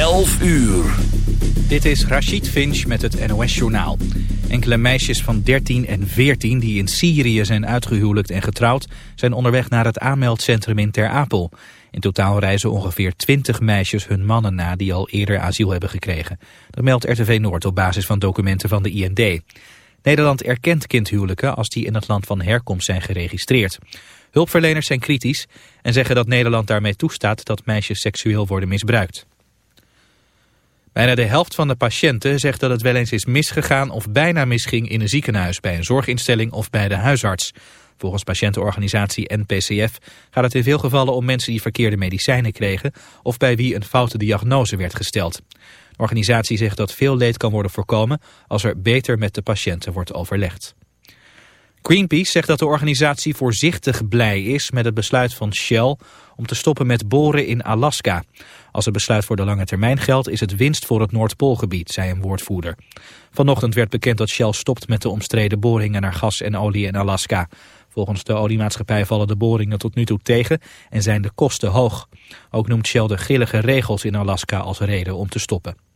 11 uur. Dit is Rachid Finch met het NOS-journaal. Enkele meisjes van 13 en 14 die in Syrië zijn uitgehuwelijkt en getrouwd... zijn onderweg naar het aanmeldcentrum in Ter Apel. In totaal reizen ongeveer 20 meisjes hun mannen na die al eerder asiel hebben gekregen. Dat meldt RTV Noord op basis van documenten van de IND. Nederland erkent kindhuwelijken als die in het land van herkomst zijn geregistreerd. Hulpverleners zijn kritisch en zeggen dat Nederland daarmee toestaat dat meisjes seksueel worden misbruikt. Bijna de helft van de patiënten zegt dat het wel eens is misgegaan of bijna misging in een ziekenhuis, bij een zorginstelling of bij de huisarts. Volgens patiëntenorganisatie NPCF gaat het in veel gevallen om mensen die verkeerde medicijnen kregen of bij wie een foute diagnose werd gesteld. De organisatie zegt dat veel leed kan worden voorkomen als er beter met de patiënten wordt overlegd. Greenpeace zegt dat de organisatie voorzichtig blij is met het besluit van Shell om te stoppen met boren in Alaska. Als het besluit voor de lange termijn geldt is het winst voor het Noordpoolgebied, zei een woordvoerder. Vanochtend werd bekend dat Shell stopt met de omstreden boringen naar gas en olie in Alaska. Volgens de oliemaatschappij vallen de boringen tot nu toe tegen en zijn de kosten hoog. Ook noemt Shell de grillige regels in Alaska als reden om te stoppen.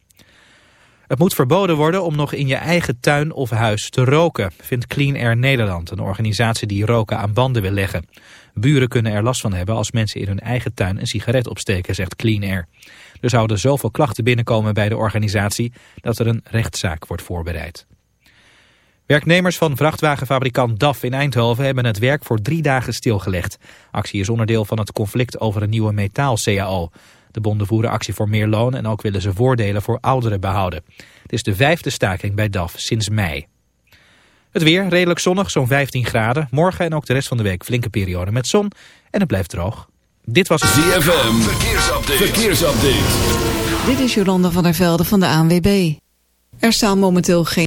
Het moet verboden worden om nog in je eigen tuin of huis te roken, vindt Clean Air Nederland, een organisatie die roken aan banden wil leggen. Buren kunnen er last van hebben als mensen in hun eigen tuin een sigaret opsteken, zegt Clean Air. Er zouden zoveel klachten binnenkomen bij de organisatie dat er een rechtszaak wordt voorbereid. Werknemers van vrachtwagenfabrikant DAF in Eindhoven hebben het werk voor drie dagen stilgelegd. Actie is onderdeel van het conflict over een nieuwe metaal-CAO. De bonden voeren actie voor meer loon en ook willen ze voordelen voor ouderen behouden. Het is de vijfde staking bij DAF sinds mei. Het weer redelijk zonnig, zo'n 15 graden. Morgen en ook de rest van de week flinke periode met zon en het blijft droog. Dit was ZFM. Verkeersupdate. Verkeersupdate. Dit is Jolanda van der Velde van de ANWB. Er staan momenteel geen...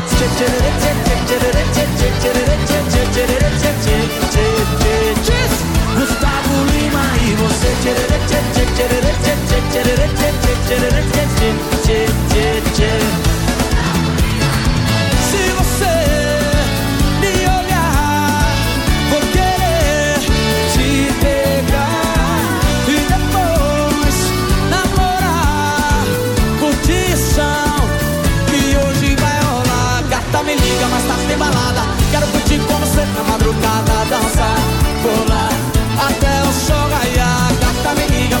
notes.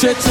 Zet je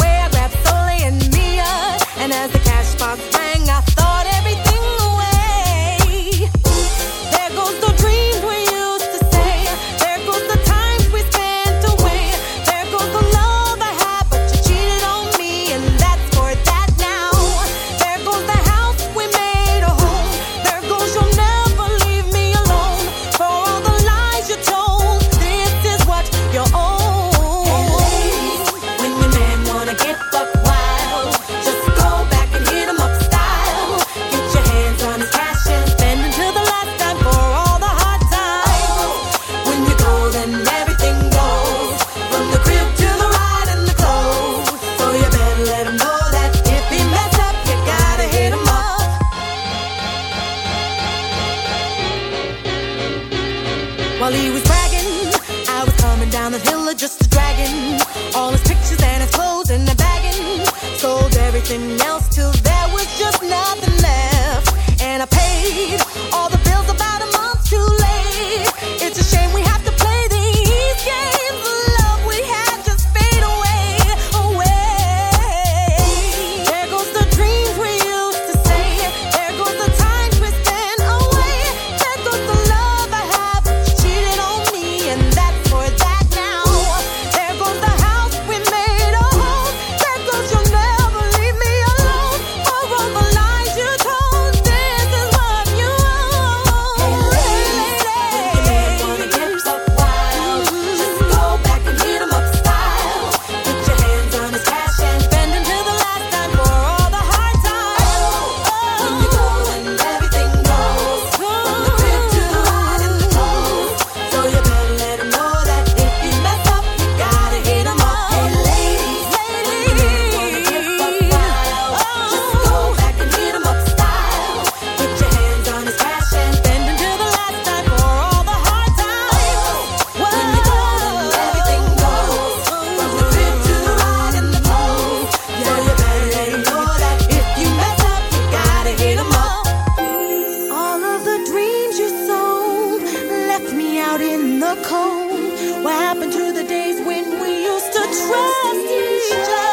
What happened to the days when we used to trust each other?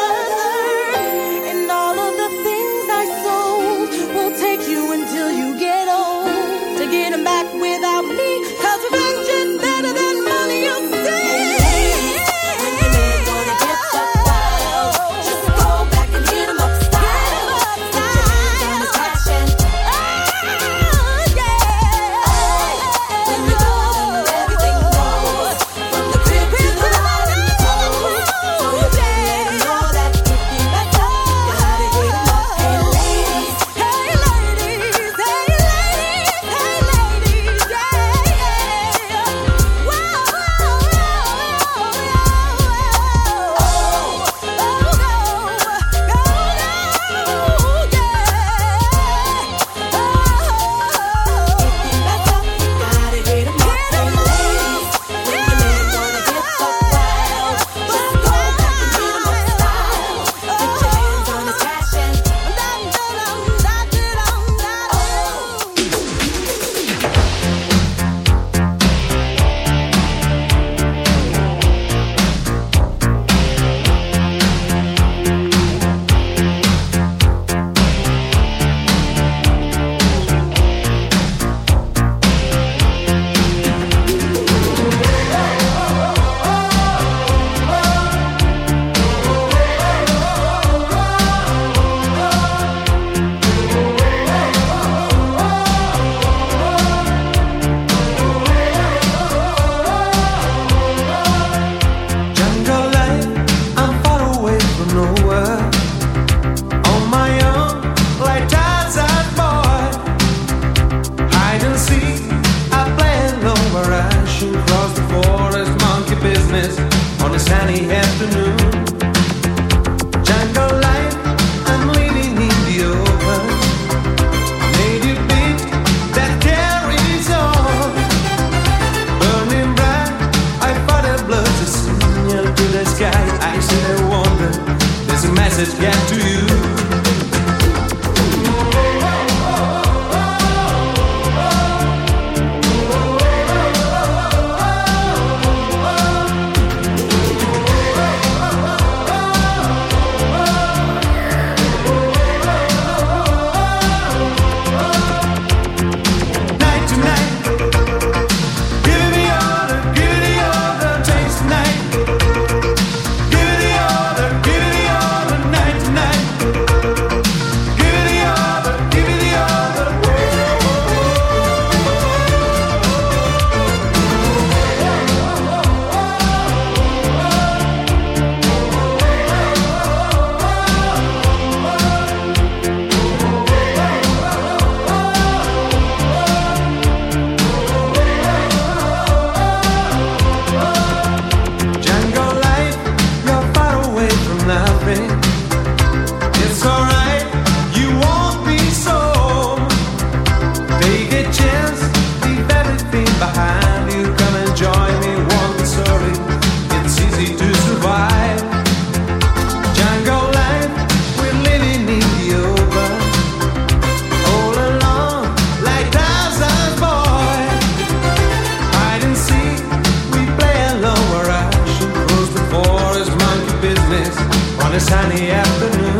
this sunny afternoon.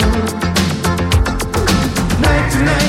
Night to night.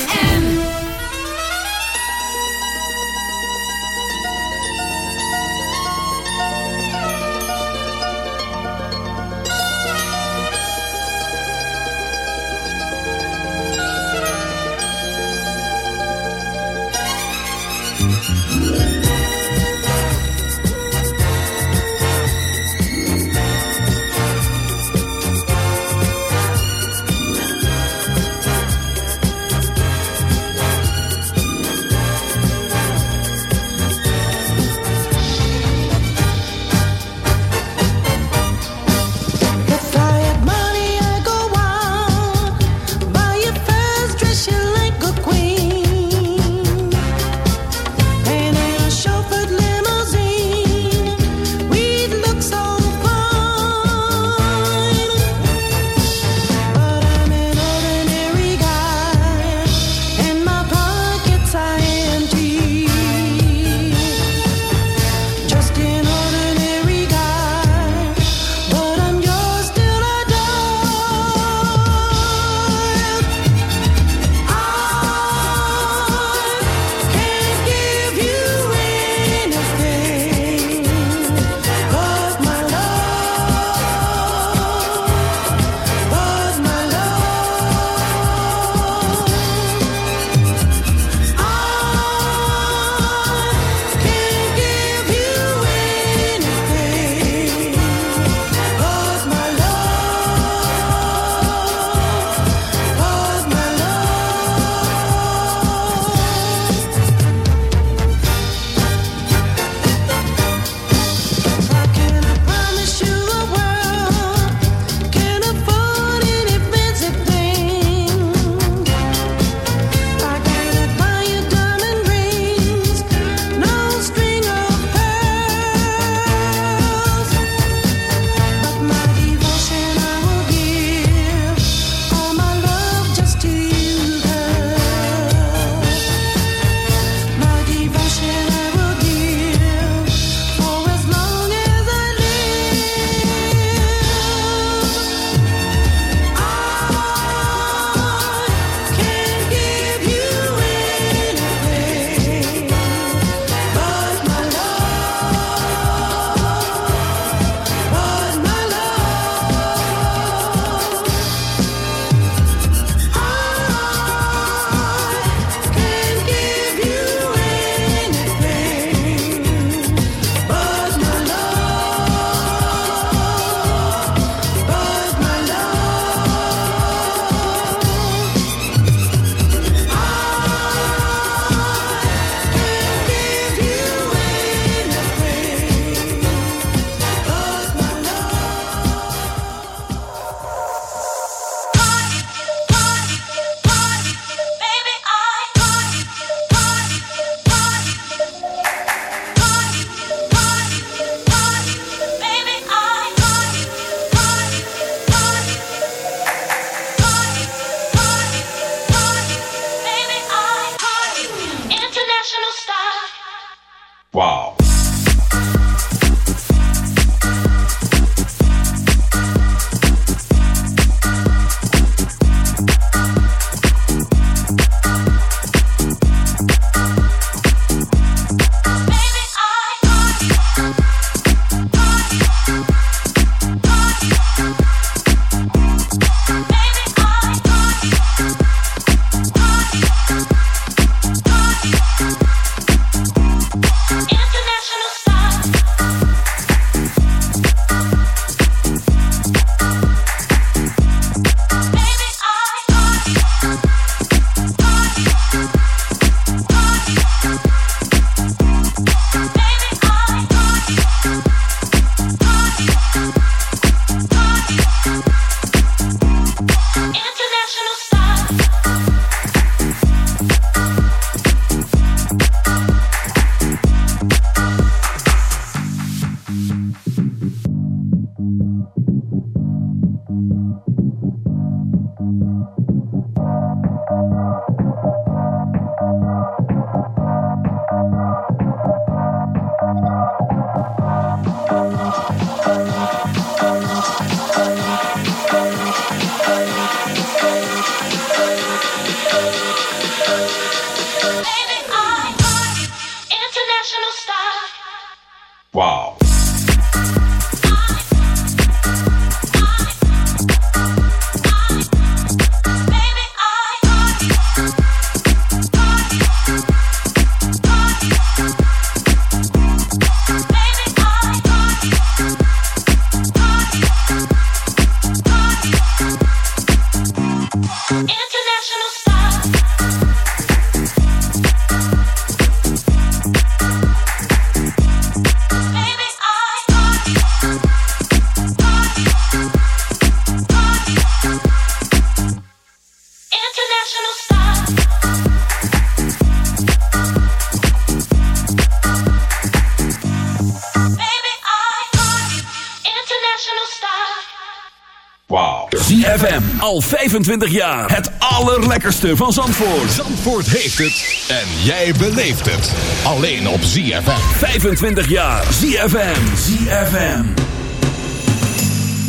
25 jaar. Het allerlekkerste van Zandvoort. Zandvoort heeft het en jij beleeft het. Alleen op ZFM. 25 jaar. ZFM. ZFM.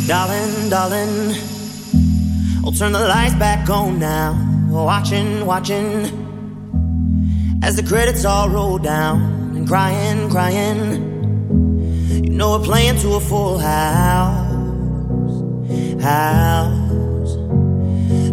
Darling, darling, I'll turn the lights back on now. Watching, watching, as the credits all roll down. And crying, crying, you know we're playing to a full house. House.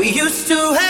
We used to have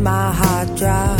my heart drop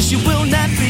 She will not be.